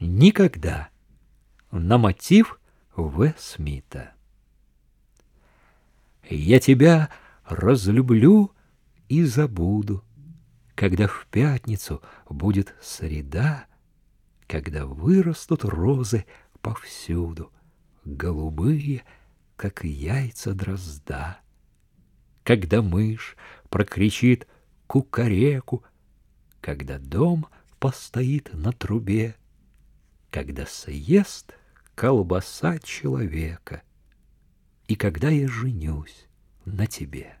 Никогда. На мотив В. Смита. Я тебя разлюблю и забуду, Когда в пятницу будет среда, Когда вырастут розы повсюду, Голубые, как яйца дрозда. Когда мышь прокричит кукареку, Когда дом постоит на трубе, Когда съест колбаса человека, И когда я женюсь на тебе.